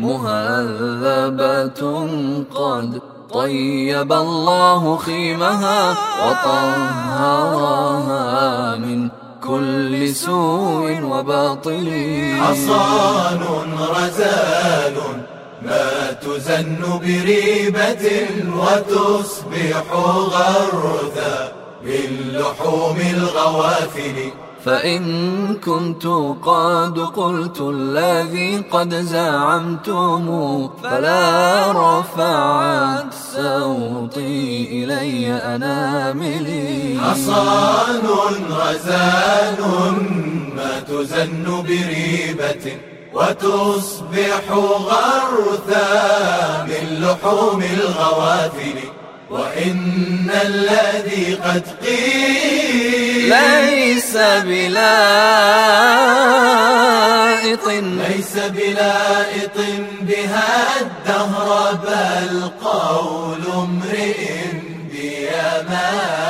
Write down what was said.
مهذبة قد طيب الله خيمها وطهرها من كل سوء وباطل. حصان رزال ما تزن بريبة وتصبح غرثا باللحوم الغوافل. فإن كنت قد قلت الذي قد زعمتم فلا رفعت صوتي إلي أناملي حصان غزال ما تزن بريبة وتصبح غرثا من لحوم الغوافل وإن الذي قد قيل ليس بلائط. ليس بلائط بها الدهر بل قول امرئ بيمان